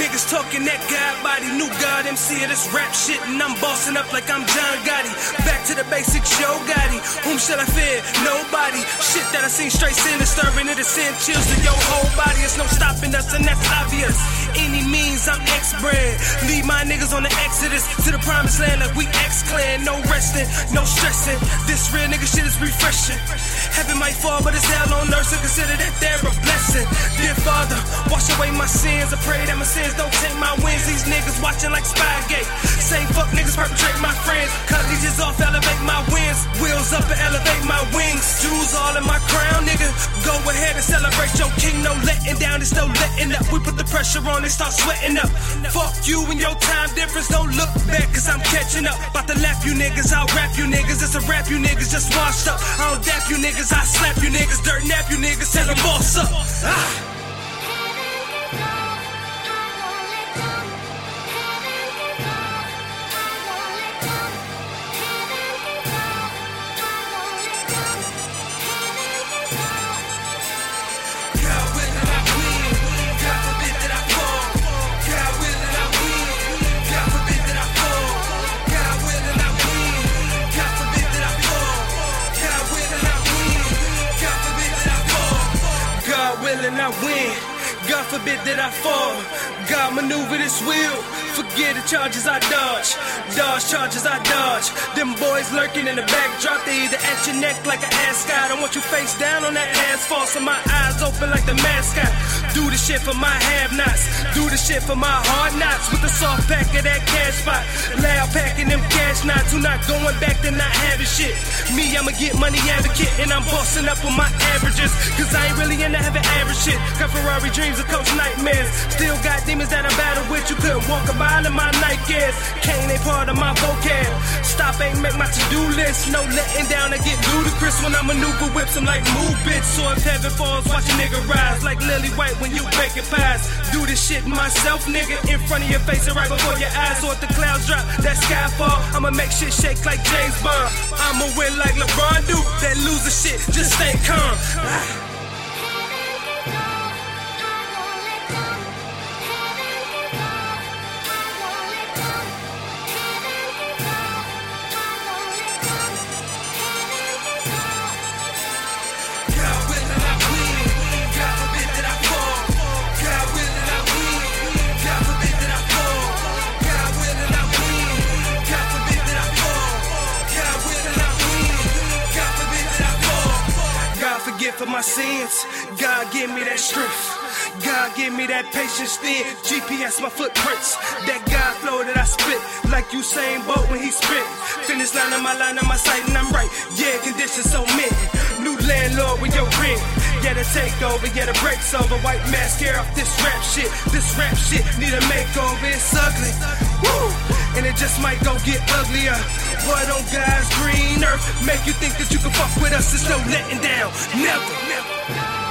Niggas talking that God body, new God MC of this rap shit, and I'm bossing up like I'm John Gotti. Back to the basics, Joe Gotti. Whom should I fear? Nobody. Shit that I seen straight sin disturbing it, send chills to your whole body. It's no stopping us, and that's obvious. I'm X brand. Lead my niggas on the exodus to the promised land like we X clan. No resting, no stressing. This real nigga shit is refreshing. Heaven might fall, but it's hell on earth, so consider that they're a blessing. Dear Father, wash away my sins. I pray that my sins don't take my wins. These niggas watching like Spygate. Same fuck niggas perpetrate my friends. Cut leeches off, elevate my wins. Wheels up and elevate my wings. Jewels all in my nigga. Go ahead and celebrate your king. No letting down, it's no letting up. We put the pressure on and start sweating up. Fuck you and your time difference. Don't look back, cause I'm catching up. About to lap you niggas, I'll rap you niggas. It's a rap you niggas just washed up. I don't dap you niggas, I slap you niggas. Dirt nap you niggas, tell them boss up. Ah. God God willing, I win. God forbid that I fall. God maneuver this wheel. Forget the charges I dodge. Dodge charges I dodge. Them boys lurking in the backdrop. They either at your neck like an ascot. I want you face down on that asphalt. So my eyes open like the mascot. Do the shit for my have nots. Do the shit for my hard knots. With the soft pack of that cash spot. Loud packing them cash knots. Not going back to not having shit. Me, I'ma get money advocate. And I'm bossing up on my averages. Cause I ain't really into having average shit. Got Ferrari dreams of coach nightmares. Still got demons that I battle with. You couldn't walk a mile in my Nikes. Kane ain't part of my vocab. To-do list. No letting down, I get ludicrous when I maneuver whips. I'm like move bitch. So if heaven falls, watch a nigga rise. Like Lily White when you baking pies. Do this shit myself, nigga. In front of your face and right before your eyes. So if the clouds drop, that sky fall. I'ma make shit shake like James Bond. I'ma win like LeBron do. That loser shit, just stay calm. For my sins. God give me that strength. God give me that patience then. GPS my footprints. That God flow that I spit. Like you Usain Bolt when he spit. Finish line on my line on my sight and I'm right. Yeah, conditions so mint. New landlord with your rent. Yeah, the takeover, yeah, the break's over. White mask off this rap shit. This rap shit need a makeover. It's ugly. And it just might go get uglier. But on God's green earth, make you think that you can fuck with us. There's no letting down. Never. Never.